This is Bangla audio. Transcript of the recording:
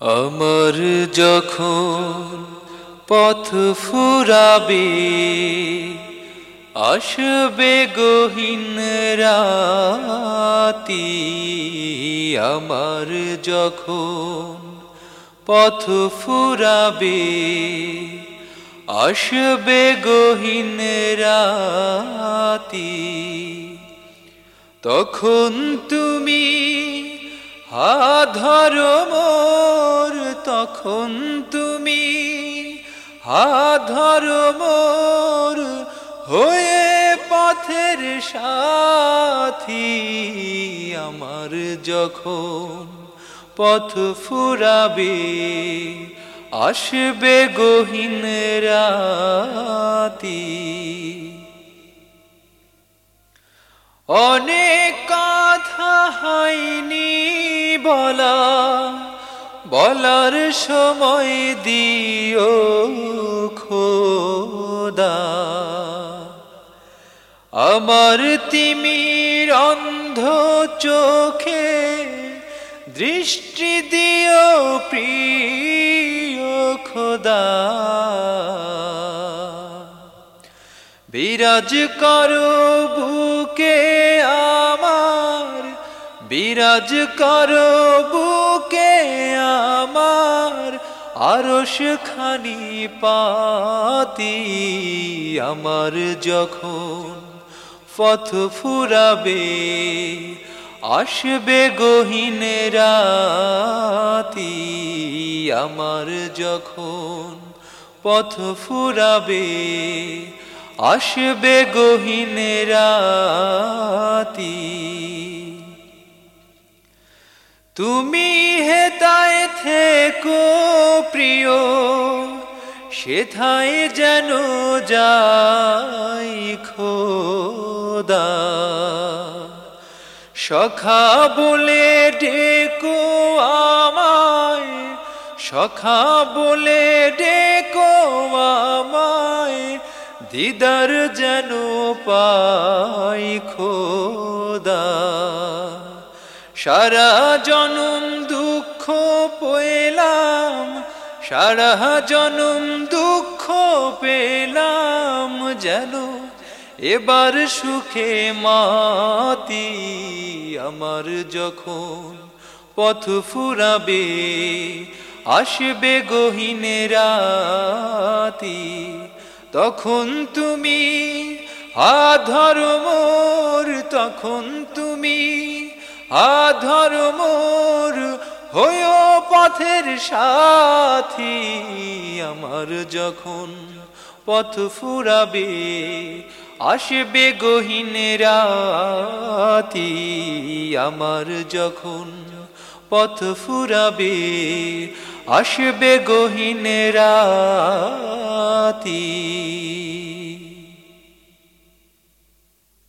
আমার যখন পথ ফুরাবে, আসবে গহীন রাতি। আমার যখন পথ ফুরাবে, আসবে গহীন রাতি। তখন তুমি হাধর মোর, তখন তুমি হাধর মোর হয়ে পথের সাথী আমার যখন পথ ফুরাবে, আসবে গহীন রাতি। অনেক কথা হয়নি বলা, বলার সময় দিও খোদা। আমার তিমির অন্ধ চোখে দৃষ্টি দিও প্রিয় খোদা। বিরাজ করো বুকে আমার বিরাজ করো বুকে আমার আরশ খানি পাতি আমার যখন পথ ফুরাবে, আসবে গহীন রাতি আমার যখন পথ ফুরাবে, আসবে গহীন রাতি তুমি হেতায় থেকো, প্রিয়। সেথায় যেন যাই খোদা। সখা বলে ডেকো আমায়, সখা বলে ডেকো আমায়, দিদার যেন পাই খোদা। সারা জনম দুঃখ পেলাম, সারা জনম দুঃখ পেলাম যেন এবার সুখে মাতি আমার যখন পথ ফুরাবে, আসবে গহীনে রাতি, তখন তুমি আধর মোর, তখন তুমি আধর মোর হয়ো পথের সাথী। আমার যখন পথ ফুরাবে, আসবে গহীন রাতি। আমার যখন পথ ফুরাবে, আসবে গহীন রাতি।